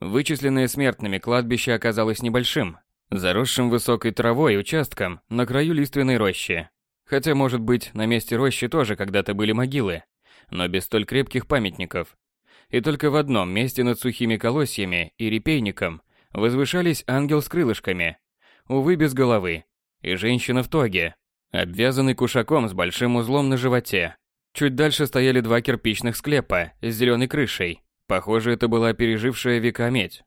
Вычисленное смертными кладбище оказалось небольшим, заросшим высокой травой участком на краю лиственной рощи. Хотя, может быть, на месте рощи тоже когда-то были могилы, но без столь крепких памятников. И только в одном месте над сухими колосьями и репейником возвышались ангел с крылышками, увы, без головы, и женщина в тоге, обвязанный кушаком с большим узлом на животе. Чуть дальше стояли два кирпичных склепа с зеленой крышей. Похоже, это была пережившая века медь.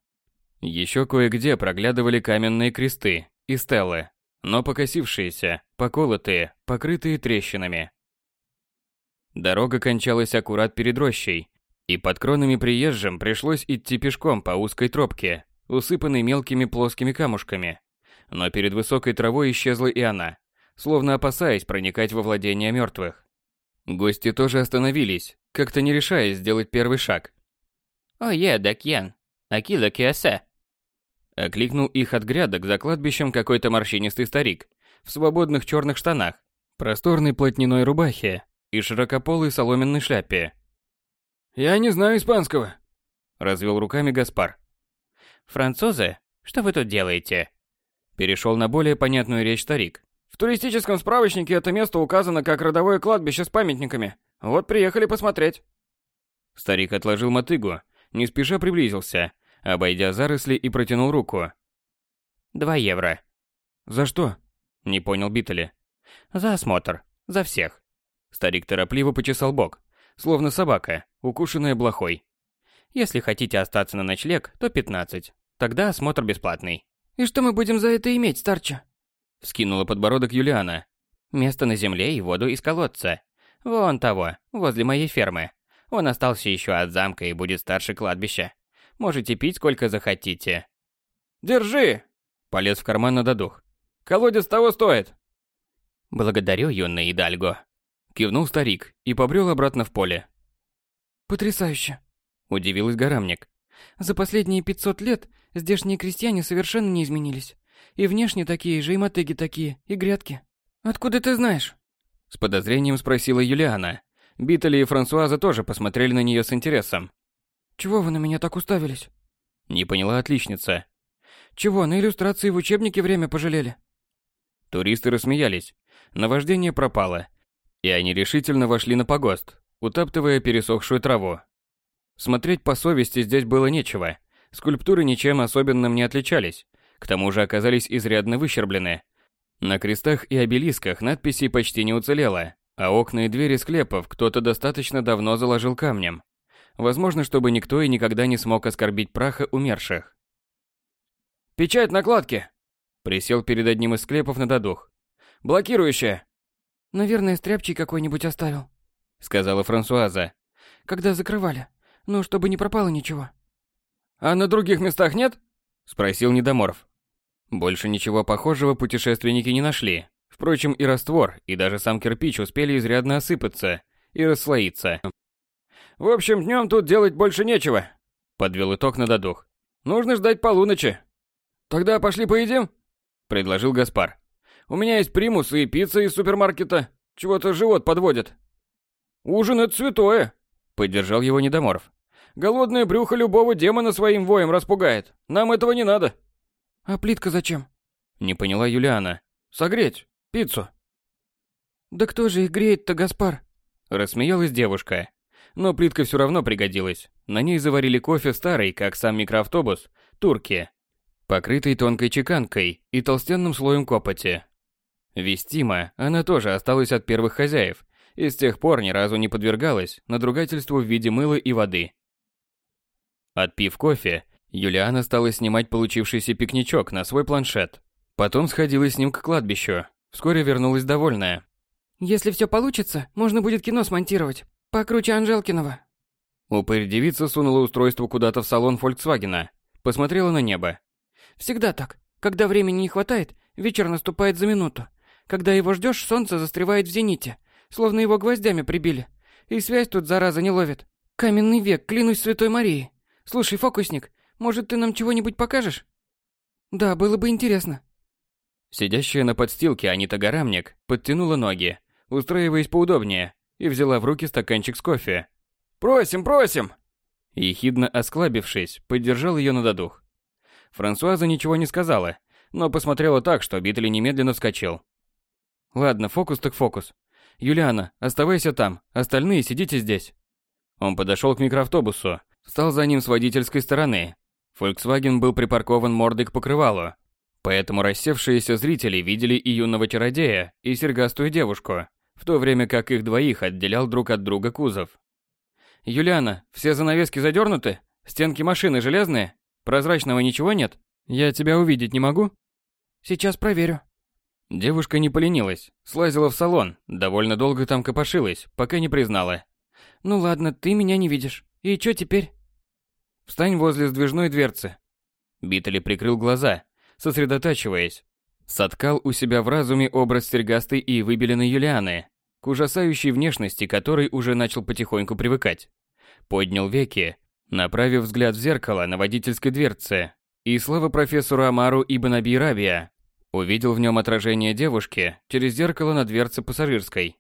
Еще кое-где проглядывали каменные кресты и стелы, но покосившиеся, поколотые, покрытые трещинами. Дорога кончалась аккурат перед рощей, и под кронами приезжим пришлось идти пешком по узкой тропке, усыпанной мелкими плоскими камушками. Но перед высокой травой исчезла и она, словно опасаясь проникать во владения мертвых. Гости тоже остановились, как-то не решаясь сделать первый шаг. «Ое, дакьян, акила киасе», Окликнул их от грядок за кладбищем какой-то морщинистый старик в свободных черных штанах, просторной плотняной рубахе и широкополой соломенной шляпе. «Я не знаю испанского», — развел руками Гаспар. «Французы? Что вы тут делаете?» Перешел на более понятную речь старик. «В туристическом справочнике это место указано как родовое кладбище с памятниками. Вот приехали посмотреть». Старик отложил мотыгу, не спеша приблизился обойдя заросли и протянул руку. «Два евро». «За что?» – не понял Биттели. «За осмотр. За всех». Старик торопливо почесал бок, словно собака, укушенная блохой. «Если хотите остаться на ночлег, то 15. Тогда осмотр бесплатный». «И что мы будем за это иметь, старче?» Вскинула подбородок Юлиана. «Место на земле и воду из колодца. Вон того, возле моей фермы. Он остался еще от замка и будет старше кладбища. Можете пить сколько захотите. Держи! Полез в карман на додух. Колодец того стоит. Благодарю, юный Идальго. Кивнул старик и побрел обратно в поле. Потрясающе. Удивилась горамник. За последние 500 лет здешние крестьяне совершенно не изменились. И внешне такие же, и мотыги такие, и грядки. Откуда ты знаешь? С подозрением спросила Юлиана. Битали и Франсуаза тоже посмотрели на нее с интересом. «Чего вы на меня так уставились?» Не поняла отличница. «Чего, на иллюстрации в учебнике время пожалели?» Туристы рассмеялись. Наваждение пропало. И они решительно вошли на погост, утаптывая пересохшую траву. Смотреть по совести здесь было нечего. Скульптуры ничем особенным не отличались. К тому же оказались изрядно выщерблены. На крестах и обелисках надписей почти не уцелело, а окна и двери склепов кто-то достаточно давно заложил камнем. Возможно, чтобы никто и никогда не смог оскорбить праха умерших. «Печать накладки!» Присел перед одним из склепов на додух. «Блокирующая!» «Наверное, стряпчий какой-нибудь оставил», — сказала Франсуаза. «Когда закрывали. Ну, чтобы не пропало ничего». «А на других местах нет?» — спросил Недоморф. Больше ничего похожего путешественники не нашли. Впрочем, и раствор, и даже сам кирпич успели изрядно осыпаться и расслоиться. В общем, днем тут делать больше нечего. Подвел итог на додух. Нужно ждать полуночи. Тогда пошли поедим? Предложил Гаспар. У меня есть примус и пицца из супермаркета. Чего-то живот подводит. Ужин это святое. Поддержал его недоморф. Голодное брюхо любого демона своим воем распугает. Нам этого не надо. А плитка зачем? Не поняла Юлиана. Согреть. Пиццу. Да кто же их греет-то, Гаспар? Рассмеялась девушка. Но плитка все равно пригодилась. На ней заварили кофе старый, как сам микроавтобус, турки, покрытый тонкой чеканкой и толстенным слоем копоти. Вестима, она тоже осталась от первых хозяев и с тех пор ни разу не подвергалась надругательству в виде мыла и воды. Отпив кофе, Юлиана стала снимать получившийся пикничок на свой планшет. Потом сходила с ним к кладбищу. Вскоре вернулась довольная. «Если все получится, можно будет кино смонтировать. Покруче Анжелкиного. Упырь-девица сунула устройство куда-то в салон Фольксвагена. Посмотрела на небо. Всегда так. Когда времени не хватает, вечер наступает за минуту. Когда его ждешь, солнце застревает в зените, словно его гвоздями прибили. И связь тут, зараза, не ловит. Каменный век, клянусь Святой Марией. Слушай, фокусник, может, ты нам чего-нибудь покажешь? Да, было бы интересно. Сидящая на подстилке Анита Горамник подтянула ноги, устраиваясь поудобнее, и взяла в руки стаканчик с кофе. «Просим, просим!» Ехидно осклабившись, поддержал ее на додух. Франсуаза ничего не сказала, но посмотрела так, что Битли немедленно вскочил. «Ладно, фокус так фокус. Юлиана, оставайся там, остальные сидите здесь». Он подошел к микроавтобусу, встал за ним с водительской стороны. Volkswagen был припаркован мордой к покрывалу, поэтому рассевшиеся зрители видели и юного чародея, и серьгастую девушку, в то время как их двоих отделял друг от друга кузов. «Юлиана, все занавески задернуты? Стенки машины железные? Прозрачного ничего нет? Я тебя увидеть не могу?» «Сейчас проверю». Девушка не поленилась, слазила в салон, довольно долго там копошилась, пока не признала. «Ну ладно, ты меня не видишь. И что теперь?» «Встань возле сдвижной дверцы». Биттели прикрыл глаза, сосредотачиваясь. Соткал у себя в разуме образ сергастой и выбеленной Юлианы, к ужасающей внешности которой уже начал потихоньку привыкать. Поднял веки, направив взгляд в зеркало на водительской дверце, и слава профессору Амару Ибн Аби Рабия, увидел в нем отражение девушки через зеркало на дверце пассажирской.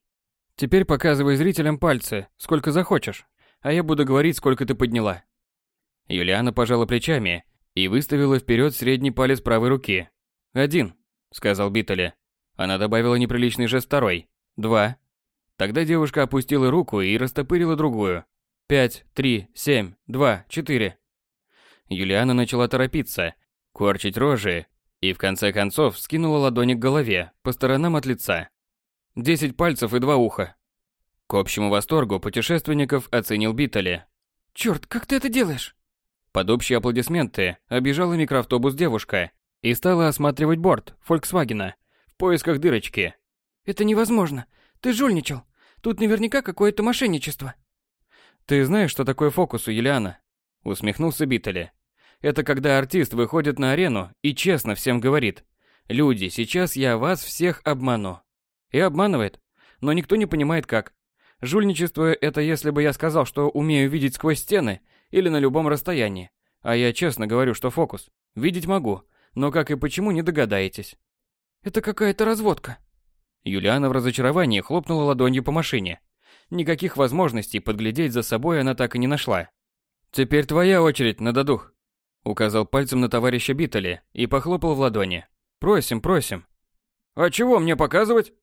Теперь показывай зрителям пальцы, сколько захочешь, а я буду говорить, сколько ты подняла. Юлиана пожала плечами и выставила вперед средний палец правой руки. «Один», — сказал Биттеле. Она добавила неприличный жест второй. «Два». Тогда девушка опустила руку и растопырила другую. «Пять, три, семь, два, четыре». Юлиана начала торопиться, корчить рожи и в конце концов скинула ладони к голове, по сторонам от лица. Десять пальцев и два уха. К общему восторгу путешественников оценил Биттеле. «Чёрт, как ты это делаешь?» Под общие аплодисменты обижала микроавтобус девушка и стала осматривать борт Фольксвагена в поисках дырочки. «Это невозможно. Ты жульничал. Тут наверняка какое-то мошенничество». «Ты знаешь, что такое фокус у Юлиана?» Усмехнулся Биттеле. «Это когда артист выходит на арену и честно всем говорит. Люди, сейчас я вас всех обману». И обманывает. Но никто не понимает как. Жульничество – это если бы я сказал, что умею видеть сквозь стены или на любом расстоянии. А я честно говорю, что фокус. Видеть могу, но как и почему не догадаетесь. Это какая-то разводка. Юлиана в разочаровании хлопнула ладонью по машине. Никаких возможностей подглядеть за собой она так и не нашла. «Теперь твоя очередь, на додух», — указал пальцем на товарища Биттеля и похлопал в ладони. «Просим, просим». «А чего мне показывать?»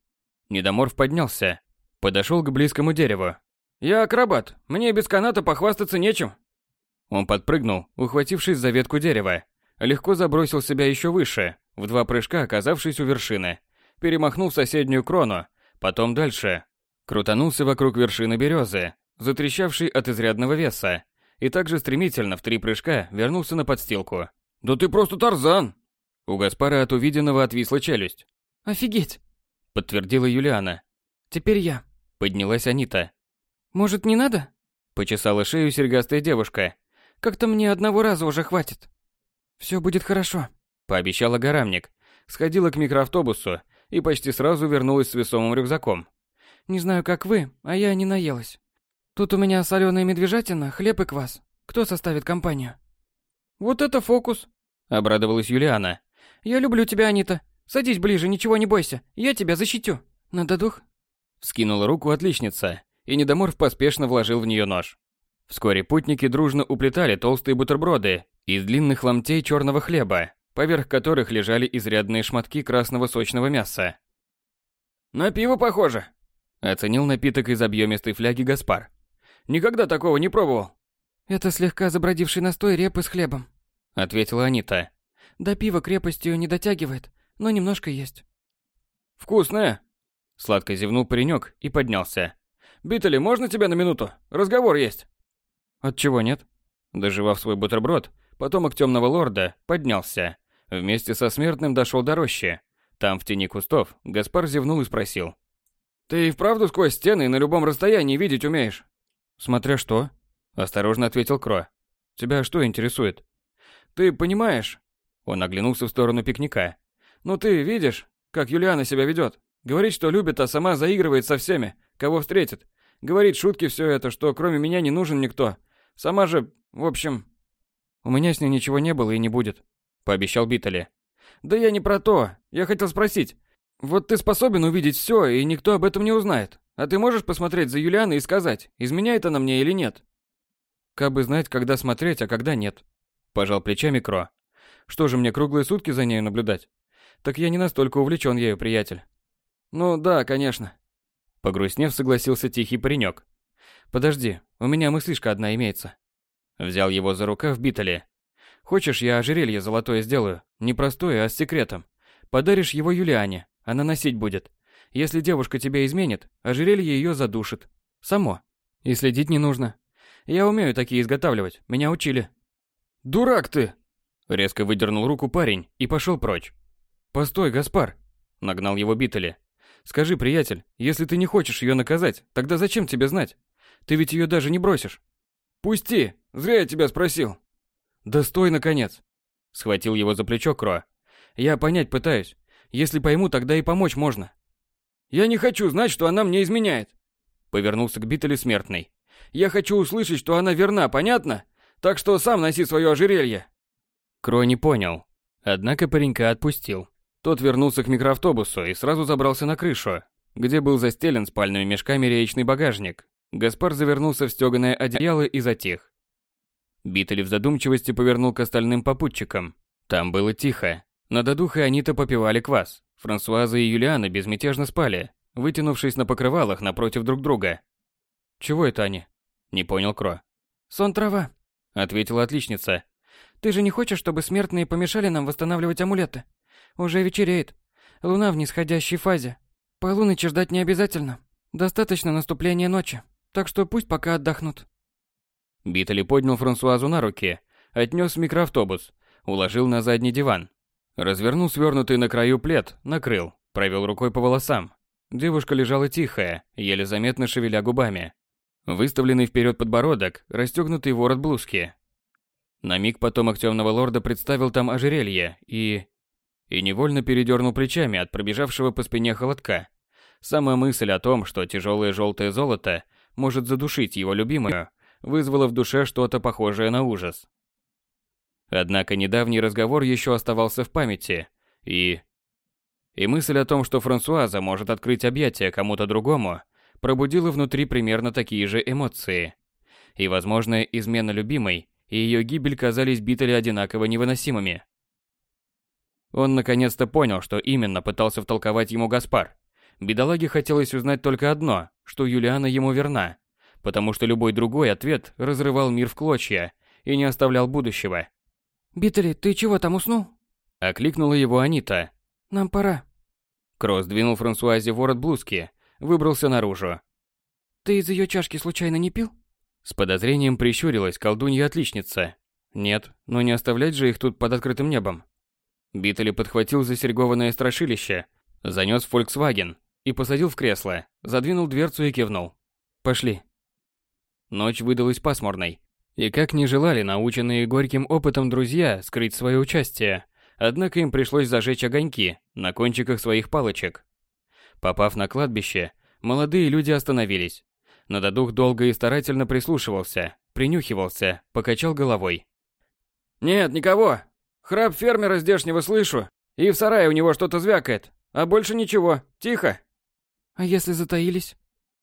Недоморф поднялся, подошел к близкому дереву. «Я акробат, мне без каната похвастаться нечем». Он подпрыгнул, ухватившись за ветку дерева, легко забросил себя еще выше, в два прыжка оказавшись у вершины, перемахнул соседнюю крону, потом дальше, крутанулся вокруг вершины березы, затрещавшей от изрядного веса, и также стремительно в три прыжка вернулся на подстилку. «Да ты просто Тарзан!» У Гаспара от увиденного отвисла челюсть. «Офигеть!» — подтвердила Юлиана. «Теперь я». Поднялась Анита. «Может, не надо?» — почесала шею серьгастая девушка. Как-то мне одного раза уже хватит. Все будет хорошо, пообещала Гарамник. Сходила к микроавтобусу и почти сразу вернулась с весомым рюкзаком. Не знаю, как вы, а я не наелась. Тут у меня соленая медвежатина, хлеб и квас. Кто составит компанию? Вот это фокус, обрадовалась Юлиана. Я люблю тебя, Анита. Садись ближе, ничего не бойся. Я тебя защитю. Надо дух. Скинула руку отличница, и недоморф поспешно вложил в нее нож. Вскоре путники дружно уплетали толстые бутерброды из длинных ломтей черного хлеба, поверх которых лежали изрядные шматки красного сочного мяса. «На пиво похоже», — оценил напиток из объемистой фляги Гаспар. «Никогда такого не пробовал». «Это слегка забродивший настой репы с хлебом», — ответила Анита. «До пива крепостью не дотягивает, но немножко есть». «Вкусное», — сладко зевнул паренек и поднялся. «Биттели, можно тебя на минуту? Разговор есть». От чего нет? Доживав свой бутерброд, потомок темного лорда поднялся. Вместе со смертным дошел до рощи. Там, в тени кустов, Гаспар зевнул и спросил. «Ты и вправду сквозь стены на любом расстоянии видеть умеешь?» «Смотря что?» – осторожно ответил Кро. «Тебя что интересует?» «Ты понимаешь?» Он оглянулся в сторону пикника. «Ну ты видишь, как Юлиана себя ведет? Говорит, что любит, а сама заигрывает со всеми, кого встретит. Говорит шутки все это, что кроме меня не нужен никто. Сама же, в общем... У меня с ней ничего не было и не будет, пообещал Биттеле. Да я не про то. Я хотел спросить. Вот ты способен увидеть все, и никто об этом не узнает. А ты можешь посмотреть за Юлианой и сказать, изменяет она мне или нет? Как бы знать, когда смотреть, а когда нет. Пожал плечами Кро. Что же мне круглые сутки за нею наблюдать? Так я не настолько увлечен ею, приятель. Ну да, конечно. Погрустнев, согласился тихий паренек. Подожди, у меня мыслишка одна имеется. Взял его за рукав Битали. Хочешь, я ожерелье золотое сделаю? Не простое, а с секретом. Подаришь его Юлиане, она носить будет. Если девушка тебя изменит, ожерелье ее задушит. Само. И следить не нужно. Я умею такие изготавливать, меня учили. Дурак ты! Резко выдернул руку парень и пошел прочь. Постой, Гаспар! Нагнал его Битали. Скажи, приятель, если ты не хочешь ее наказать, тогда зачем тебе знать? Ты ведь ее даже не бросишь. Пусти, зря я тебя спросил. Да стой, наконец. Схватил его за плечо Кро. Я понять пытаюсь. Если пойму, тогда и помочь можно. Я не хочу знать, что она мне изменяет. Повернулся к Битали смертный. Я хочу услышать, что она верна, понятно? Так что сам носи свое ожерелье. Кро не понял. Однако паренька отпустил. Тот вернулся к микроавтобусу и сразу забрался на крышу, где был застелен спальными мешками реечный багажник. Гаспар завернулся в стёганое одеяло и затих. Битали в задумчивости повернул к остальным попутчикам. Там было тихо. Над одухой они-то попивали квас. Франсуаза и Юлиана безмятежно спали, вытянувшись на покрывалах напротив друг друга. «Чего это они?» – не понял Кро. «Сон трава», – ответила отличница. «Ты же не хочешь, чтобы смертные помешали нам восстанавливать амулеты? Уже вечереет. Луна в нисходящей фазе. Полуночи ждать не обязательно. Достаточно наступления ночи. Так что пусть пока отдохнут». Битали поднял Франсуазу на руки, отнес микроавтобус, уложил на задний диван. Развернул свернутый на краю плед, накрыл, провел рукой по волосам. Девушка лежала тихая, еле заметно шевеля губами. Выставленный вперед подбородок, расстегнутый ворот блузки. На миг потомок темного лорда представил там ожерелье и... И невольно передернул плечами от пробежавшего по спине холодка. Сама мысль о том, что тяжелое желтое золото может задушить его любимую, вызвала в душе что-то похожее на ужас. Однако недавний разговор еще оставался в памяти, и... И мысль о том, что Франсуаза может открыть объятия кому-то другому, пробудила внутри примерно такие же эмоции. И возможная измена любимой и ее гибель казались Биттеле одинаково невыносимыми. Он наконец-то понял, что именно пытался втолковать ему Гаспар. Бедолаге хотелось узнать только одно, что Юлиана ему верна, потому что любой другой ответ разрывал мир в клочья и не оставлял будущего. «Биттели, ты чего там уснул?» Окликнула его Анита. «Нам пора». Кросс двинул Франсуазе ворот блузки, выбрался наружу. «Ты из ее чашки случайно не пил?» С подозрением прищурилась колдунья-отличница. Нет, но не оставлять же их тут под открытым небом. Биттели подхватил засерьгованное страшилище, занес в Volkswagen и посадил в кресло, задвинул дверцу и кивнул. «Пошли». Ночь выдалась пасмурной. И как не желали наученные горьким опытом друзья скрыть свое участие, однако им пришлось зажечь огоньки на кончиках своих палочек. Попав на кладбище, молодые люди остановились. Нададух долго и старательно прислушивался, принюхивался, покачал головой. «Нет, никого. Храп фермера здешнего слышу, и в сарае у него что-то звякает, а больше ничего, тихо». «А если затаились?»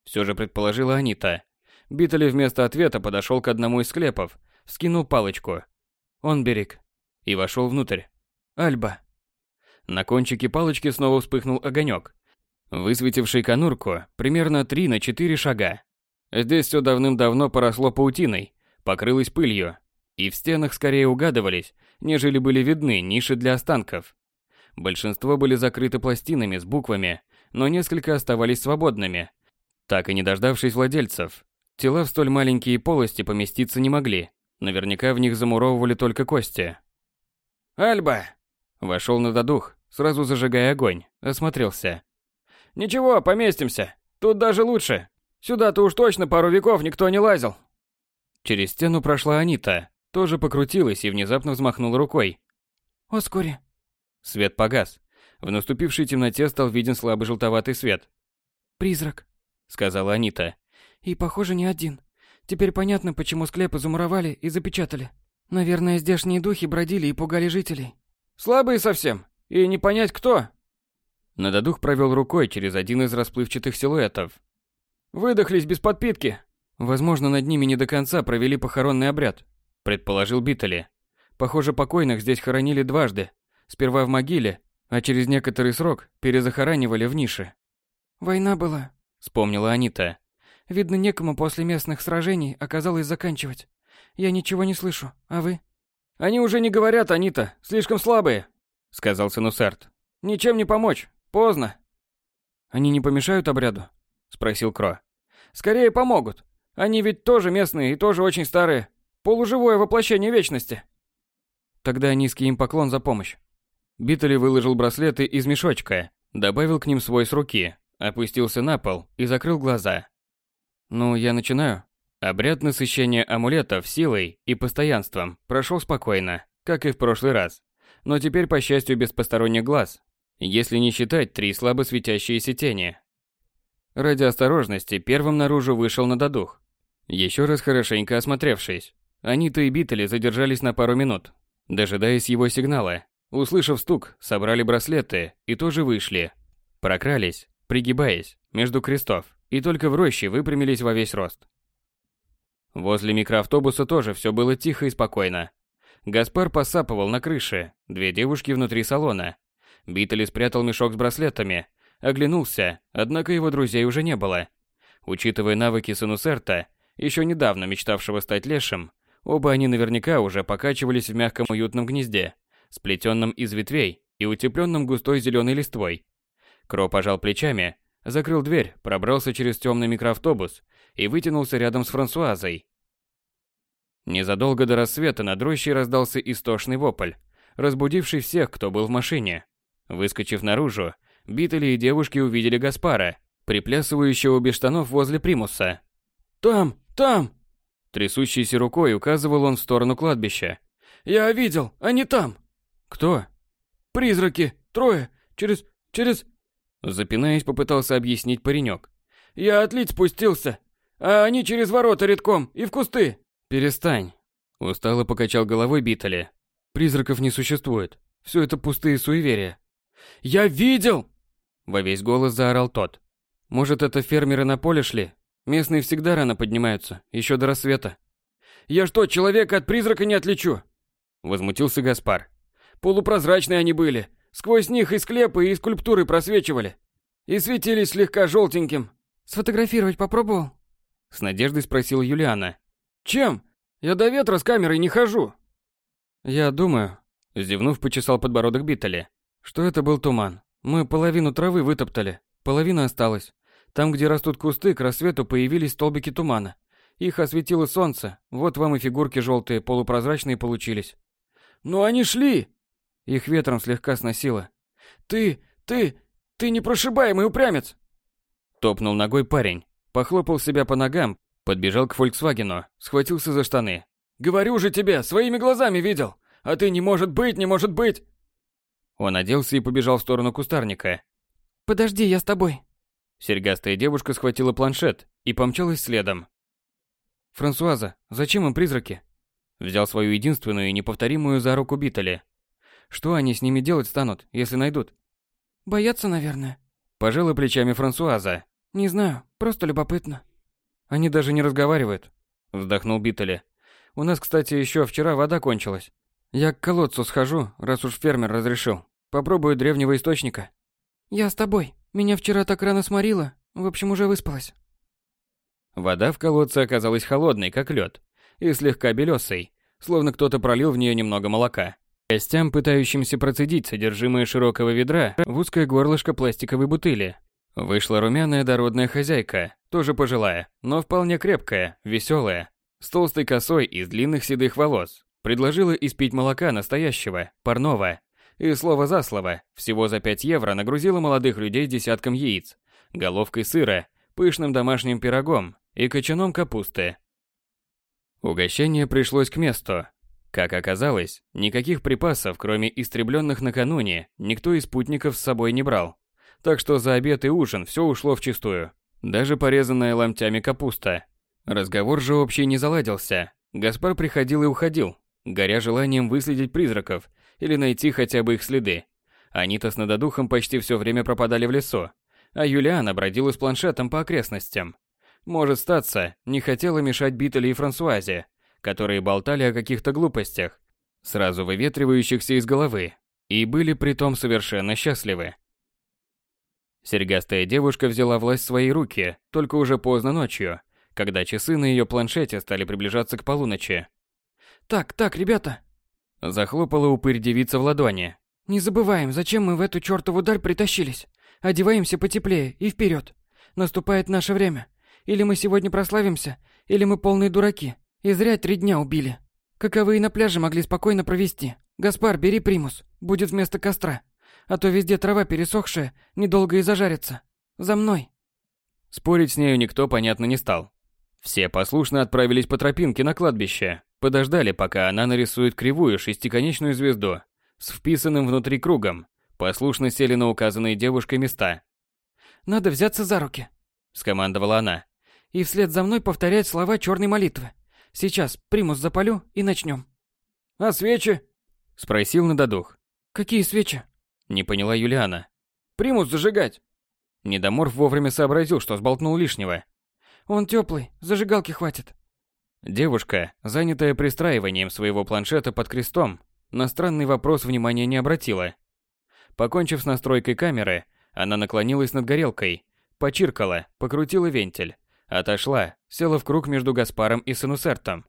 Все же предположила Анита, Биттель вместо ответа подошел к одному из склепов, скинул палочку. Он берег. И вошел внутрь. Альба. На кончике палочки снова вспыхнул огонек, высветивший конурку примерно 3 на 4 шага. Здесь все давным-давно поросло паутиной, покрылось пылью, и в стенах скорее угадывались, нежели были видны ниши для останков. Большинство были закрыты пластинами с буквами, но несколько оставались свободными, так и не дождавшись владельцев. Тела в столь маленькие полости поместиться не могли. Наверняка в них замуровывали только кости. «Альба!» Вошел на додух, сразу зажигая огонь, осмотрелся. «Ничего, поместимся. Тут даже лучше. Сюда-то уж точно пару веков никто не лазил». Через стену прошла Анита, тоже покрутилась и внезапно взмахнула рукой. «Ускори». Свет погас. В наступившей темноте стал виден слабый желтоватый свет. «Призрак», — сказала Анита. И, похоже, не один. Теперь понятно, почему склепы замуровали и запечатали. Наверное, здешние духи бродили и пугали жителей. Слабые совсем. И не понять, кто. Нададух провел рукой через один из расплывчатых силуэтов. Выдохлись без подпитки. Возможно, над ними не до конца провели похоронный обряд, предположил Биттели. Похоже, покойных здесь хоронили дважды. Сперва в могиле, а через некоторый срок перезахоранивали в нише. «Война была», — вспомнила Анита. «Видно, некому после местных сражений оказалось заканчивать. Я ничего не слышу, а вы?» «Они уже не говорят, Анита, слишком слабые», — сказал Сенусерт. «Ничем не помочь, поздно». «Они не помешают обряду?» — спросил Кро. «Скорее помогут. Они ведь тоже местные и тоже очень старые. Полуживое воплощение вечности». Тогда низкий им поклон за помощь. Биттели выложил браслеты из мешочка, добавил к ним свой с руки, опустился на пол и закрыл глаза. Ну, я начинаю. Обряд насыщения амулетов силой и постоянством прошел спокойно, как и в прошлый раз. Но теперь, по счастью, без посторонних глаз, если не считать три слабо светящиеся тени. Ради осторожности первым наружу вышел на додух. Еще раз хорошенько осмотревшись, Анита и Биттели задержались на пару минут, дожидаясь его сигнала. Услышав стук, собрали браслеты и тоже вышли. Прокрались, пригибаясь, между крестов, и только в роще выпрямились во весь рост. Возле микроавтобуса тоже все было тихо и спокойно. Гаспар посапывал на крыше, две девушки внутри салона. Биттели спрятал мешок с браслетами, оглянулся, однако его друзей уже не было. Учитывая навыки Санусерта, еще недавно мечтавшего стать лешим, оба они наверняка уже покачивались в мягком уютном гнезде, сплетенном из ветвей и утепленном густой зеленой листвой. Кро пожал плечами, закрыл дверь, пробрался через темный микроавтобус и вытянулся рядом с Франсуазой. Незадолго до рассвета над рощей раздался истошный вопль, разбудивший всех, кто был в машине. Выскочив наружу, Биттели и девушки увидели Гаспара, приплясывающего без штанов возле примуса. «Там! Там!» Трясущейся рукой указывал он в сторону кладбища. «Я видел! Они там!» «Кто?» «Призраки! Трое! Через... через...» Запинаясь, попытался объяснить паренек. «Я отлить спустился, а они через ворота редком и в кусты!» «Перестань!» Устало покачал головой Биттели. «Призраков не существует. Все это пустые суеверия». «Я видел!» Во весь голос заорал тот. «Может, это фермеры на поле шли? Местные всегда рано поднимаются, еще до рассвета». «Я что, человека от призрака не отличу?» Возмутился Гаспар. «Полупрозрачные они были, Сквозь них и склепы, и скульптуры просвечивали. И светились слегка желтеньким. Сфотографировать попробовал? С надеждой спросила Юлиана. Чем? Я до ветра с камерой не хожу. Я думаю, зевнув, почесал подбородок Биттели, что это был туман. Мы половину травы вытоптали, половина осталась. Там, где растут кусты, к рассвету появились столбики тумана. Их осветило солнце, вот вам и фигурки желтые, полупрозрачные получились. Но они шли! Их ветром слегка сносило. «Ты, ты, ты непрошибаемый упрямец!» Топнул ногой парень, похлопал себя по ногам, подбежал к Фольксвагену, схватился за штаны. «Говорю же тебе, своими глазами видел! А ты не может быть, не может быть!» Он оделся и побежал в сторону кустарника. «Подожди, я с тобой!» Серьгастая девушка схватила планшет и помчалась следом. «Франсуаза, зачем им призраки?» Взял свою единственную и неповторимую за руку Биттеля. Что они с ними делать станут, если найдут? Боятся, наверное. Пожала плечами Франсуаза. Не знаю, просто любопытно. Они даже не разговаривают. Вздохнул Биттеле. У нас, кстати, еще вчера вода кончилась. Я к колодцу схожу, раз уж фермер разрешил. Попробую древнего источника. Я с тобой. Меня вчера так рано сморило. В общем, уже выспалась. Вода в колодце оказалась холодной, как лед, и слегка белесой, словно кто-то пролил в нее немного молока. Гостям, пытающимся процедить содержимое широкого ведра в узкое горлышко пластиковой бутыли, вышла румяная дородная хозяйка, тоже пожилая, но вполне крепкая, веселая, с толстой косой из длинных седых волос. Предложила испить молока настоящего, парного. И слово за слово, всего за 5 евро нагрузила молодых людей десятком яиц, головкой сыра, пышным домашним пирогом и кочаном капусты. Угощение пришлось к месту, как оказалось, никаких припасов, кроме истребленных накануне, никто из спутников с собой не брал. Так что за обед и ужин все ушло вчистую. Даже порезанная ломтями капуста. Разговор же общий не заладился. Гаспар приходил и уходил, горя желанием выследить призраков или найти хотя бы их следы. Анита с надодухом почти все время пропадали в лесу, а Юлиана бродила с планшетом по окрестностям. Может статься, не хотела мешать Биттеле и Франсуазе, которые болтали о каких-то глупостях, сразу выветривающихся из головы, и были притом совершенно счастливы. Серьгастая девушка взяла власть в свои руки только уже поздно ночью, когда часы на ее планшете стали приближаться к полуночи. «Так, так, ребята!» Захлопала упырь девица в ладони. «Не забываем, зачем мы в эту чертову даль притащились. Одеваемся потеплее и вперед. Наступает наше время. Или мы сегодня прославимся, или мы полные дураки. И зря три дня убили. Каковы и на пляже могли спокойно провести. Гаспар, бери примус. Будет вместо костра. А то везде трава пересохшая, недолго и зажарится. За мной. Спорить с нею никто, понятно, не стал. Все послушно отправились по тропинке на кладбище, подождали, пока она нарисует кривую шестиконечную звезду с вписанным внутри кругом, послушно сели на указанные девушкой места. «Надо взяться за руки», — скомандовала она, «и вслед за мной повторять слова черной молитвы. Сейчас примус запалю и начнем». «А свечи?» — спросил Нададух. «Какие свечи?» — не поняла Юлиана. «Примус зажигать». Недоморф вовремя сообразил, что сболтнул лишнего. «Он теплый, зажигалки хватит». Девушка, занятая пристраиванием своего планшета под крестом, на странный вопрос внимания не обратила. Покончив с настройкой камеры, она наклонилась над горелкой, почиркала, покрутила вентиль, отошла, села в круг между Гаспаром и Санусертом.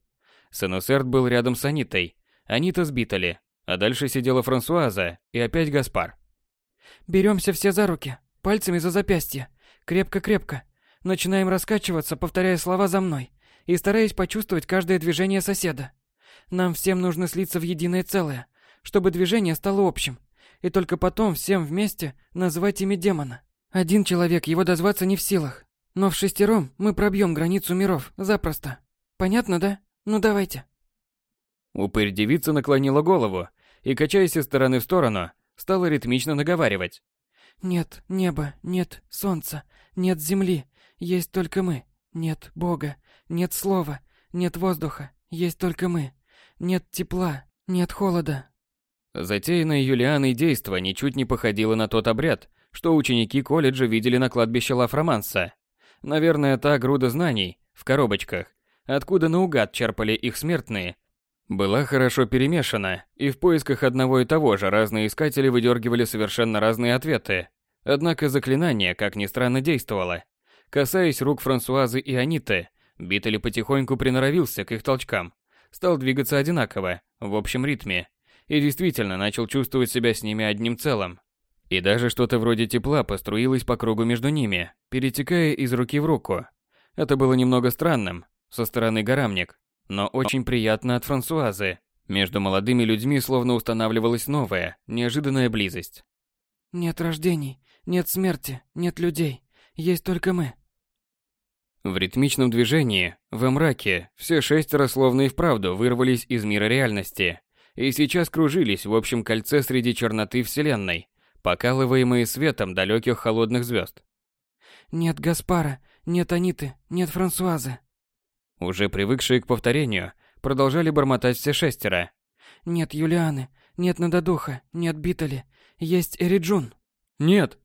Санусерт был рядом с Анитой, Анита с Битали, а дальше сидела Франсуаза и опять Гаспар. «Беремся все за руки, пальцами за запястье, крепко-крепко. Начинаем раскачиваться, повторяя слова за мной, и стараясь почувствовать каждое движение соседа. Нам всем нужно слиться в единое целое, чтобы движение стало общим, и только потом всем вместе назвать имя демона. Один человек его дозваться не в силах, но в шестером мы пробьем границу миров запросто. Понятно, да? Ну давайте. Упырь-девица наклонила голову и, качаясь из стороны в сторону, стала ритмично наговаривать. «Нет неба, нет солнца, нет земли, есть только мы. Нет Бога, нет слова, нет воздуха, есть только мы. Нет тепла, нет холода». Затеянное Юлианой действо ничуть не походило на тот обряд, что ученики колледжа видели на кладбище Ла-Фроманса. Наверное, та груда знаний, в коробочках, откуда наугад черпали их смертные, была хорошо перемешана, и в поисках одного и того же разные искатели выдергивали совершенно разные ответы. Однако заклинание, как ни странно, действовало. Касаясь рук Франсуазы и Аниты, Биттель потихоньку приноровился к их толчкам, стал двигаться одинаково, в общем ритме, и действительно начал чувствовать себя с ними одним целым. И даже что-то вроде тепла поструилось по кругу между ними, перетекая из руки в руку. Это было немного странным, со стороны Гарамник, но очень приятно от Франсуазы. Между молодыми людьми словно устанавливалась новая, неожиданная близость. «Нет рождений, нет смерти, нет людей. Есть только мы». В ритмичном движении, во мраке, все шестеро словно и вправду вырвались из мира реальности и сейчас кружились в общем кольце среди черноты Вселенной, покалываемые светом далеких холодных звезд. «Нет Гаспара, нет Аниты, нет Франсуазы», уже привыкшие к повторению, продолжали бормотать все шестеро. «Нет Юлианы, нет Нададуха, нет Битали, есть Эриджун». «Нет!»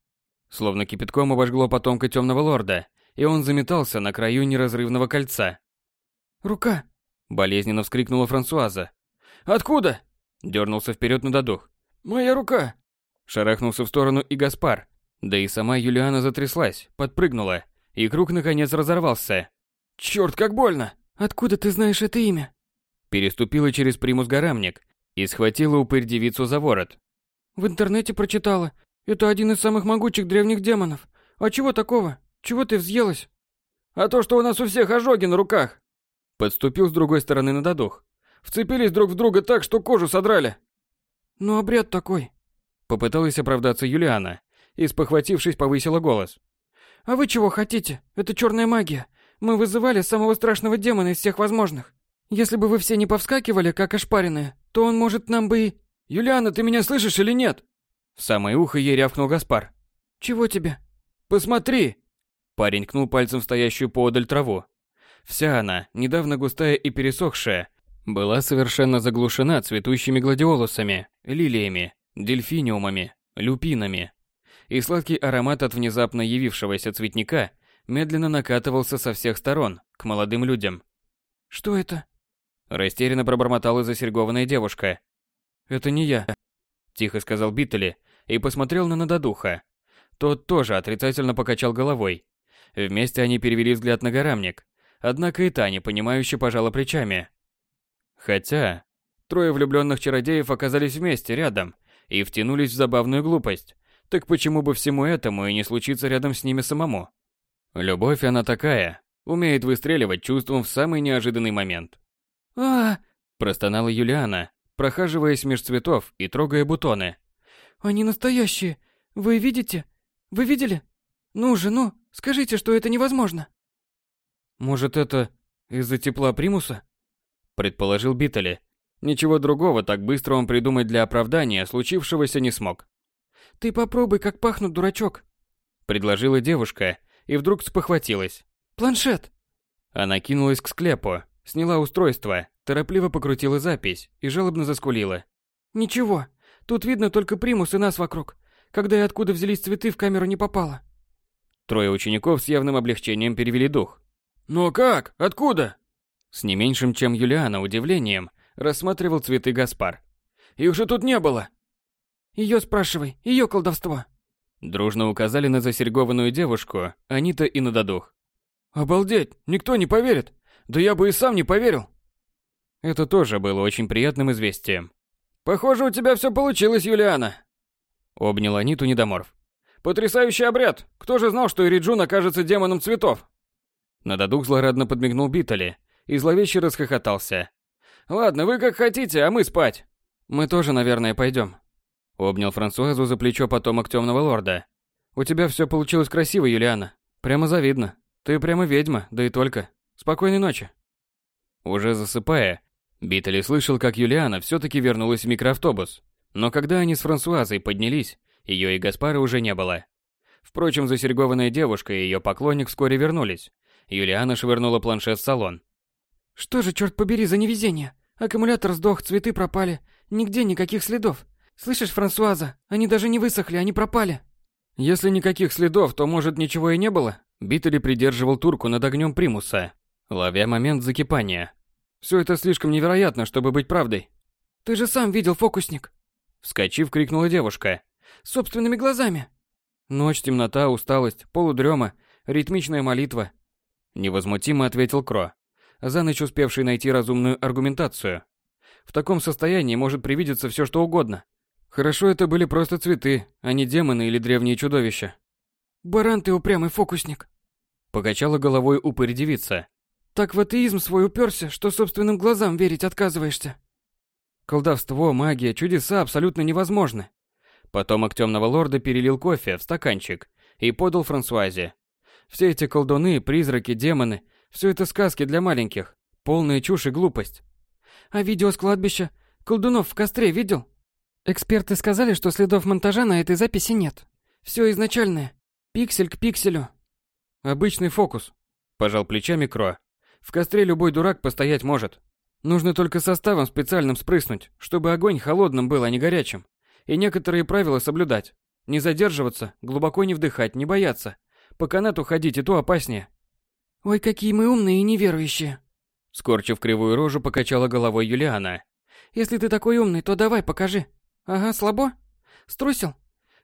Словно кипятком обожгло потомка темного лорда, и он заметался на краю неразрывного кольца. «Рука!» Болезненно вскрикнула Франсуаза. «Откуда?» Дернулся вперед Нададух. «Моя рука!» Шарахнулся в сторону и Гаспар. Да и сама Юлиана затряслась, подпрыгнула, и круг наконец разорвался. Черт, как больно! Откуда ты знаешь это имя? Переступила через примус горамник и схватила упырь девицу за ворот. В интернете прочитала. Это один из самых могучих древних демонов. А чего такого? Чего ты взъелась? А то, что у нас у всех ожоги на руках. Подступил с другой стороны на додух. Вцепились друг в друга так, что кожу содрали. Ну, обряд такой. Попыталась оправдаться Юлиана и, спохватившись, повысила голос. А вы чего хотите? Это черная магия. Мы вызывали самого страшного демона из всех возможных. Если бы вы все не повскакивали, как ошпаренные, то он, может, нам бы и... Юлиана, ты меня слышишь или нет? В самое ухо ей рявкнул Гаспар. Чего тебе? Посмотри! Парень кнул пальцем в стоящую поодаль траву. Вся она, недавно густая и пересохшая, была совершенно заглушена цветущими гладиолусами, лилиями, дельфиниумами, люпинами. И сладкий аромат от внезапно явившегося цветника медленно накатывался со всех сторон, к молодым людям. «Что это?» Растерянно пробормотала засергованная девушка. «Это не я», – тихо сказал Биттели и посмотрел на Нададуха. Тот тоже отрицательно покачал головой. Вместе они перевели взгляд на горамник. Однако и та непонимающе пожала плечами. Хотя, трое влюбленных чародеев оказались вместе рядом и втянулись в забавную глупость. Так почему бы всему этому и не случиться рядом с ними самому? Любовь она такая, умеет выстреливать чувством в самый неожиданный момент. -а простонала Юлиана, прохаживаясь меж цветов и трогая бутоны. «Они настоящие! Вы видите? Вы видели? Ну же, ну, скажите, что это невозможно!» «Может, это из-за тепла примуса?» Предположил Биттели. Ничего другого так быстро он придумать для оправдания случившегося не смог. «Ты попробуй, как пахнут, дурачок!» Предложила девушка и вдруг спохватилась. «Планшет!» Она кинулась к склепу, сняла устройство, торопливо покрутила запись и жалобно заскулила. «Ничего, тут видно только примус и нас вокруг. Когда и откуда взялись цветы, в камеру не попало». Трое учеников с явным облегчением перевели дух. «Но как? Откуда?» С не меньшим, чем Юлиана, удивлением рассматривал цветы Гаспар. «Их же тут не было!» «Ее спрашивай, ее колдовство!» Дружно указали на засергованную девушку, Анита и на додух. «Обалдеть! Никто не поверит! Да я бы и сам не поверил!» Это тоже было очень приятным известием. «Похоже, у тебя все получилось, Юлиана!» Обнял Аниту недоморф. «Потрясающий обряд! Кто же знал, что Ириджун окажется демоном цветов?» Нададух злорадно подмигнул Битали и зловеще расхохотался. «Ладно, вы как хотите, а мы спать!» «Мы тоже, наверное, пойдем», — обнял Франсуазу за плечо потомок темного лорда. «У тебя все получилось красиво, Юлиана. Прямо завидно. Ты прямо ведьма, да и только. Спокойной ночи». Уже засыпая, Битали слышал, как Юлиана все-таки вернулась в микроавтобус. Но когда они с Франсуазой поднялись, ее и Гаспара уже не было. Впрочем, засергованная девушка и ее поклонник вскоре вернулись. Юлиана швырнула планшет в салон. «Что же, черт побери, за невезение? Аккумулятор сдох, цветы пропали. Нигде никаких следов. Слышишь, Франсуаза, они даже не высохли, они пропали». Если никаких следов, то, может, ничего и не было? Биттели придерживал турку над огнем примуса, ловя момент закипания. Все это слишком невероятно, чтобы быть правдой. «Ты же сам видел, фокусник!» Вскочив, крикнула девушка. «Собственными глазами!» Ночь, темнота, усталость, полудрема, ритмичная молитва. Невозмутимо ответил Кро, за ночь успевший найти разумную аргументацию. В таком состоянии может привидеться все что угодно. Хорошо это были просто цветы, а не демоны или древние чудовища. «Баран ты упрямый фокусник!» Покачала головой упырь девица. «Так в атеизм свой уперся, что собственным глазам верить отказываешься». Колдовство, магия, чудеса абсолютно невозможны. Потомок темного лорда перелил кофе в стаканчик и подал Франсуазе. Все эти колдуны, призраки, демоны – все это сказки для маленьких. Полная чушь и глупость. А видео с кладбища? Колдунов в костре видел? Эксперты сказали, что следов монтажа на этой записи нет. Все изначальное. Пиксель к пикселю. Обычный фокус. Пожал плечами Кро. В костре любой дурак постоять может. Нужно только составом специальным спрыснуть, чтобы огонь холодным был, а не горячим. И некоторые правила соблюдать. Не задерживаться, глубоко не вдыхать, не бояться. По канату ходить и то опаснее. Ой, какие мы умные и неверующие. Скорчив кривую рожу, покачала головой Юлиана. Если ты такой умный, то давай, покажи. Ага, слабо? Струсил?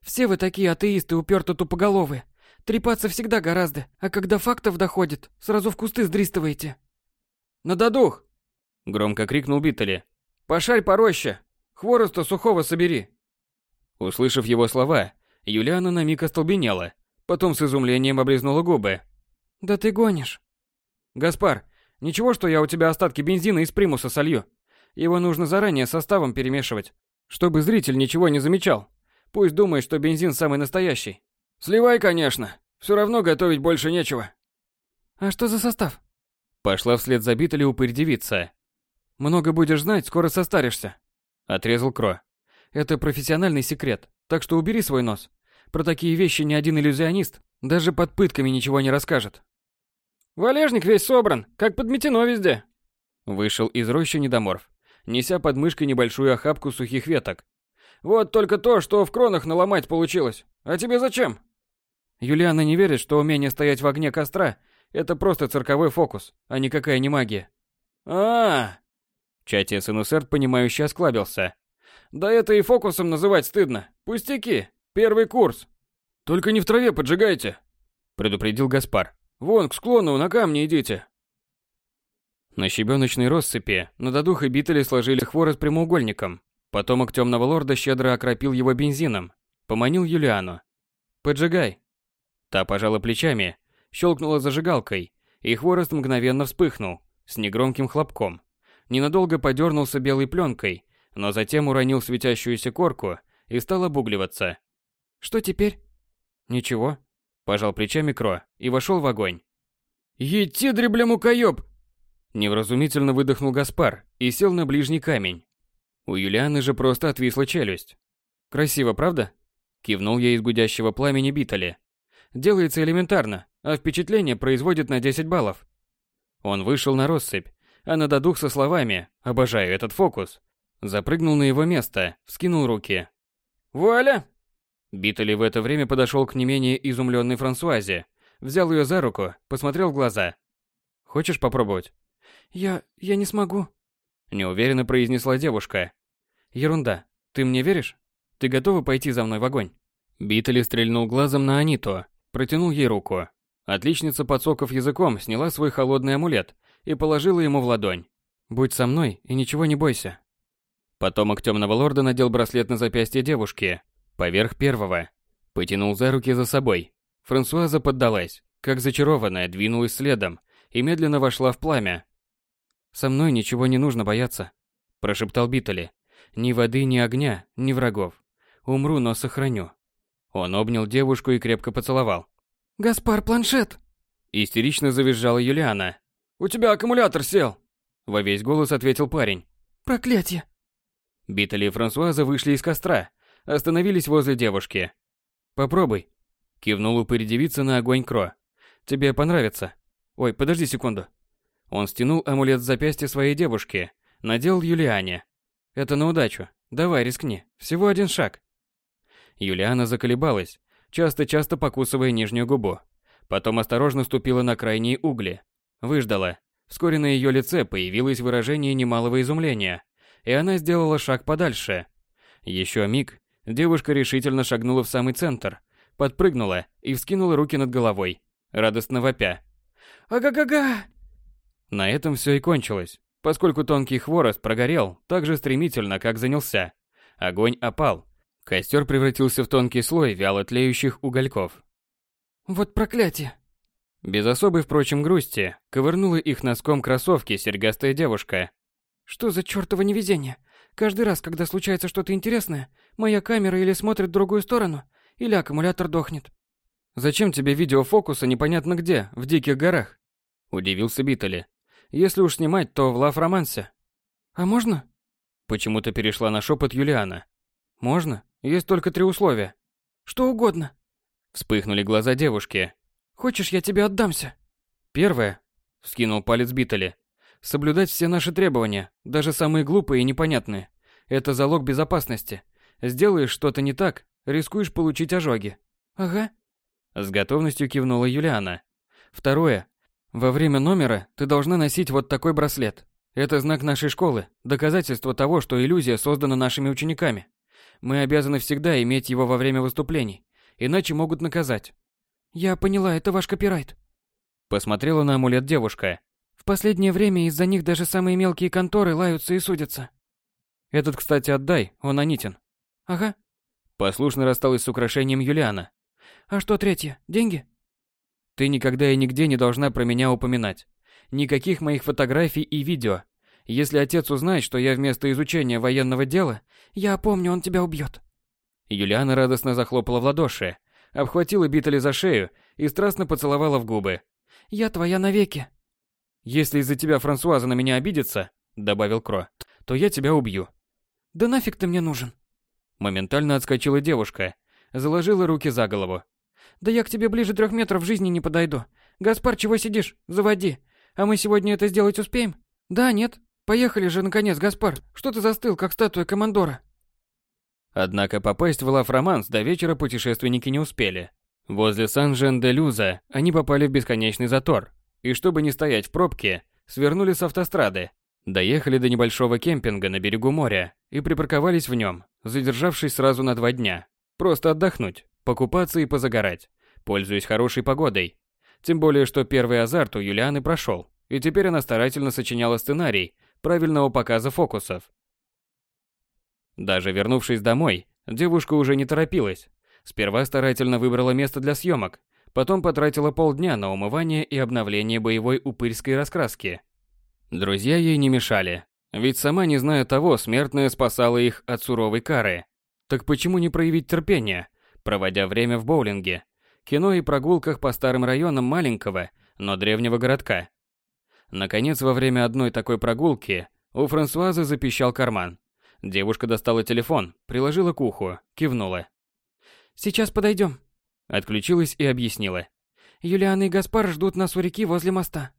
Все вы такие атеисты уперто тупоголовые. Трепаться всегда гораздо, а когда фактов доходит, сразу в кусты сдристываете. «Надо дух!» Громко крикнул Биттели. «Пошарь по роще! Хвороста сухого собери!» Услышав его слова, Юлиана на миг остолбенела, потом с изумлением облизнула губы. «Да ты гонишь!» «Гаспар, ничего, что я у тебя остатки бензина из примуса солью? Его нужно заранее составом перемешивать, чтобы зритель ничего не замечал. Пусть думает, что бензин самый настоящий. Сливай, конечно. Все равно готовить больше нечего». «А что за состав?» Пошла вслед за Биттели упырь девица. Много будешь знать, скоро состаришься. Отрезал Кро. Это профессиональный секрет, так что убери свой нос. Про такие вещи ни один иллюзионист даже под пытками ничего не расскажет. Валежник весь собран, как подметено везде. Вышел из рощи недоморф, неся под мышкой небольшую охапку сухих веток. Вот только то, что в кронах наломать получилось. А тебе зачем? Юлиана не верит, что умение стоять в огне костра – это просто цирковой фокус, а никакая не магия. а, -а, -а Чати СНСР, понимающе осклабился. «Да это и фокусом называть стыдно. Пустяки. Первый курс. Только не в траве поджигайте», – предупредил Гаспар. «Вон, к склону, на камни идите». На щебеночной россыпи над одухой битали сложили хворост прямоугольником. Потомок темного лорда щедро окропил его бензином. Поманил Юлиану. «Поджигай». Та пожала плечами, щелкнула зажигалкой, и хворост мгновенно вспыхнул, с негромким хлопком. Ненадолго подернулся белой пленкой, но затем уронил светящуюся корку и стал обугливаться. «Что теперь?» «Ничего», – пожал плечами Кро и вошел в огонь. «Едьте, дребля мукоёб!» Невразумительно выдохнул Гаспар и сел на ближний камень. У Юлианы же просто отвисла челюсть. «Красиво, правда?» Кивнул я из гудящего пламени Битали. «Делается элементарно, а впечатление производит на 10 баллов». Он вышел на россыпь, а на додух со словами «Обожаю этот фокус». Запрыгнул на его место, вскинул руки. «Вуаля!» Битали в это время подошел к не менее изумленной Франсуазе, взял ее за руку, посмотрел в глаза. «Хочешь попробовать?» «Я... я не смогу», — неуверенно произнесла девушка. «Ерунда. Ты мне веришь? Ты готова пойти за мной в огонь?» Битали стрельнул глазом на Аниту, протянул ей руку. Отличница, подсоков языком, сняла свой холодный амулет и положила ему в ладонь. «Будь со мной и ничего не бойся». Потомок темного лорда надел браслет на запястье девушки, поверх первого. Потянул за руки за собой. Франсуаза поддалась, как зачарованная, двинулась следом и медленно вошла в пламя. «Со мной ничего не нужно бояться», – прошептал Битали. «Ни воды, ни огня, ни врагов. Умру, но сохраню». Он обнял девушку и крепко поцеловал. «Гаспар, планшет!» Истерично завизжала Юлиана. «У тебя аккумулятор сел!» Во весь голос ответил парень. «Проклятие!» Битали и Франсуаза вышли из костра, остановились возле девушки. «Попробуй», — кивнул упырь девица на огонь Кро. «Тебе понравится. Ой, подожди секунду». Он стянул амулет с запястья своей девушки, надел Юлиане. «Это на удачу. Давай, рискни. Всего один шаг». Юлиана заколебалась, часто-часто покусывая нижнюю губу. Потом осторожно ступила на крайние угли. Выждала. Вскоре на ее лице появилось выражение немалого изумления, и она сделала шаг подальше. Еще миг, девушка решительно шагнула в самый центр, подпрыгнула и вскинула руки над головой, радостно вопя. «Ага-га-га!» На этом все и кончилось, поскольку тонкий хворост прогорел так же стремительно, как занялся. Огонь опал. Костер превратился в тонкий слой вяло тлеющих угольков. «Вот проклятие!» Без особой, впрочем, грусти, ковырнула их носком кроссовки серьгастая девушка. «Что за чёртово невезение? Каждый раз, когда случается что-то интересное, моя камера или смотрит в другую сторону, или аккумулятор дохнет». «Зачем тебе видеофокуса непонятно где, в диких горах?» Удивился Битали. Если уж снимать, то в Лав-Романсе. А можно? Почему-то перешла на шепот Юлиана. Можно. Есть только три условия. Что угодно. Вспыхнули глаза девушки. Хочешь, я тебе отдамся? Первое. Скинул палец Битали. Соблюдать все наши требования, даже самые глупые и непонятные. Это залог безопасности. Сделаешь что-то не так, рискуешь получить ожоги. Ага. С готовностью кивнула Юлиана. Второе. Во время номера ты должна носить вот такой браслет. Это знак нашей школы, доказательство того, что иллюзия создана нашими учениками. Мы обязаны всегда иметь его во время выступлений, иначе могут наказать. Я поняла, это ваш копирайт. Посмотрела на амулет девушка. В последнее время из-за них даже самые мелкие конторы лаются и судятся. Этот, кстати, отдай, он Анитин. Ага. Послушно рассталась с украшением Юлиана. А что третье? Деньги? Ты никогда и нигде не должна про меня упоминать. Никаких моих фотографий и видео. Если отец узнает, что я вместо изучения военного дела... Я помню, он тебя убьет. Юлиана радостно захлопала в ладоши, обхватила Битали за шею и страстно поцеловала в губы. «Я твоя навеки». «Если из-за тебя Франсуаза на меня обидится», — добавил Кро, — «то я тебя убью». «Да нафиг ты мне нужен?» Моментально отскочила девушка, заложила руки за голову. Да я к тебе ближе трех метров в жизни не подойду. Гаспар, чего сидишь? Заводи. А мы сегодня это сделать успеем? Да, нет. Поехали же, наконец, Гаспар. Что ты застыл, как статуя командора? Однако попасть в Ла-Фроманс до вечера путешественники не успели. Возле Сан-Жен-де-Люза они попали в бесконечный затор, и чтобы не стоять в пробке, свернули с автострады, доехали до небольшого кемпинга на берегу моря и припарковались в нем, задержавшись сразу на два дня. Просто отдохнуть, покупаться и позагорать, пользуясь хорошей погодой. Тем более, что первый азарт у Юлианы прошел, и теперь она старательно сочиняла сценарий правильного показа фокусов. Даже вернувшись домой, девушка уже не торопилась. Сперва старательно выбрала место для съемок, потом потратила полдня на умывание и обновление боевой упырской раскраски. Друзья ей не мешали, ведь сама не зная того, смертная спасала их от суровой кары. Так почему не проявить терпение, проводя время в боулинге, кино и прогулках по старым районам маленького, но древнего городка? Наконец, во время одной такой прогулки у Франсуазы запищал карман. Девушка достала телефон, приложила к уху, кивнула. «Сейчас подойдем», — отключилась и объяснила. «Юлиана и Гаспар ждут нас у реки возле моста».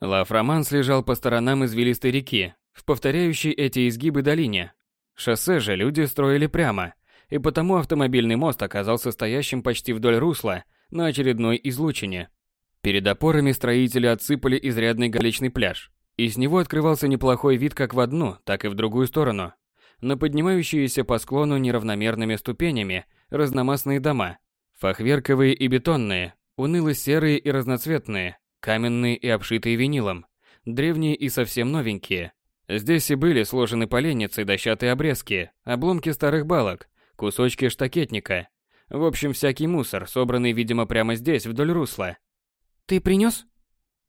Ла Фроманс лежал по сторонам извилистой реки, в повторяющей эти изгибы долине. Шоссе же люди строили прямо, и потому автомобильный мост оказался стоящим почти вдоль русла на очередной излучине. Перед опорами строители отсыпали изрядный галечный пляж, и с него открывался неплохой вид как в одну, так и в другую сторону. На поднимающиеся по склону неравномерными ступенями разномастные дома, фахверковые и бетонные, уныло-серые и разноцветные, каменные и обшитые винилом, древние и совсем новенькие. Здесь и были сложены поленницы дощатые обрезки, обломки старых балок, кусочки штакетника. В общем, всякий мусор, собранный, видимо, прямо здесь, вдоль русла. «Ты принес?»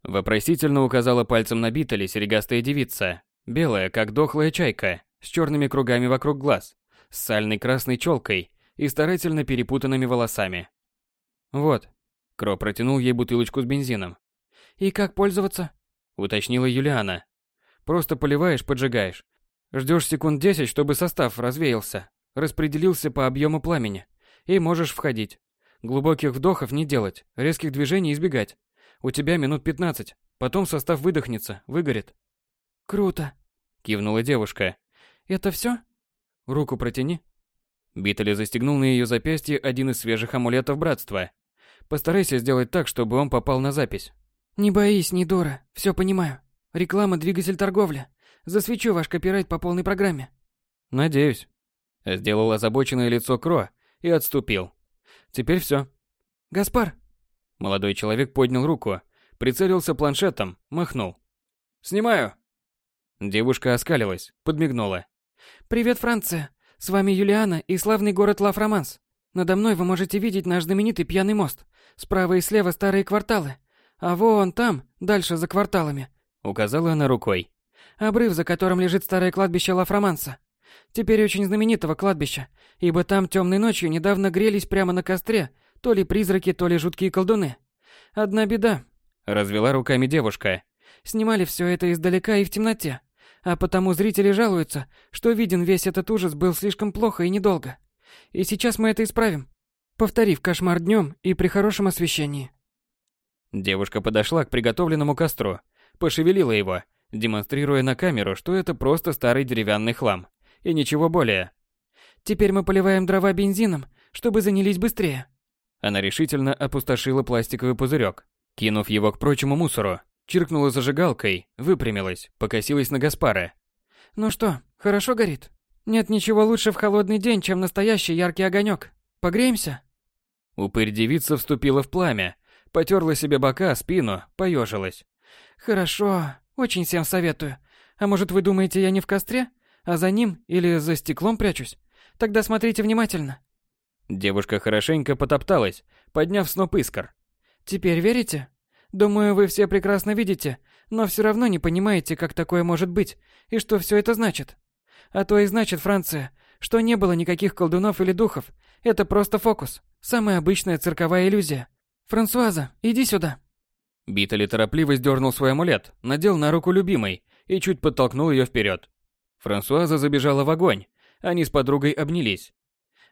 Вопросительно указала пальцем на Битали серегастая девица, белая, как дохлая чайка, с черными кругами вокруг глаз, с сальной красной челкой и старательно перепутанными волосами. «Вот». Кро протянул ей бутылочку с бензином. «И как пользоваться?» Уточнила Юлиана. «Просто поливаешь, поджигаешь. Ждешь секунд десять, чтобы состав развеялся, распределился по объему пламени, и можешь входить. Глубоких вдохов не делать, резких движений избегать. У тебя минут 15. Потом состав выдохнется, выгорит. Круто, кивнула девушка. Это все? Руку протяни. Битали застегнул на ее запястье один из свежих амулетов братства. Постарайся сделать так, чтобы он попал на запись. Не боись, не дура, все понимаю. Реклама двигатель торговли. Засвечу ваш копирайт по полной программе. Надеюсь. Сделал озабоченное лицо Кро и отступил. Теперь все. Гаспар, Молодой человек поднял руку, прицелился планшетом, махнул. «Снимаю!» Девушка оскалилась, подмигнула. «Привет, Франция! С вами Юлиана и славный город Ла-Фроманс. Надо мной вы можете видеть наш знаменитый пьяный мост. Справа и слева старые кварталы. А вон там, дальше за кварталами», — указала она рукой. «Обрыв, за которым лежит старое кладбище Ла-Фроманса. Теперь очень знаменитого кладбища, ибо там темной ночью недавно грелись прямо на костре то ли призраки, то ли жуткие колдуны. Одна беда. Развела руками девушка. Снимали все это издалека и в темноте. А потому зрители жалуются, что виден весь этот ужас был слишком плохо и недолго. И сейчас мы это исправим, повторив кошмар днем и при хорошем освещении. Девушка подошла к приготовленному костру, пошевелила его, демонстрируя на камеру, что это просто старый деревянный хлам, и ничего более. Теперь мы поливаем дрова бензином, чтобы занялись быстрее. Она решительно опустошила пластиковый пузырек, кинув его к прочему мусору, чиркнула зажигалкой, выпрямилась, покосилась на Гаспара. «Ну что, хорошо горит? Нет ничего лучше в холодный день, чем настоящий яркий огонек. Погреемся?» Упырь-девица вступила в пламя, потерла себе бока, спину, поежилась. «Хорошо, очень всем советую. А может, вы думаете, я не в костре, а за ним или за стеклом прячусь? Тогда смотрите внимательно. Девушка хорошенько потопталась, подняв сноп искр. «Теперь верите? Думаю, вы все прекрасно видите, но все равно не понимаете, как такое может быть, и что все это значит. А то и значит, Франция, что не было никаких колдунов или духов. Это просто фокус. Самая обычная цирковая иллюзия. Франсуаза, иди сюда». Битали торопливо сдернул свой амулет, надел на руку любимой и чуть подтолкнул ее вперед. Франсуаза забежала в огонь. Они с подругой обнялись.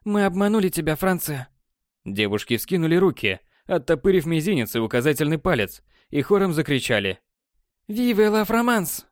Мы обманули тебя, Франция. Девушки вскинули руки, оттопырив мизинец и указательный палец, и хором закричали. «Виве ла Фроманс!»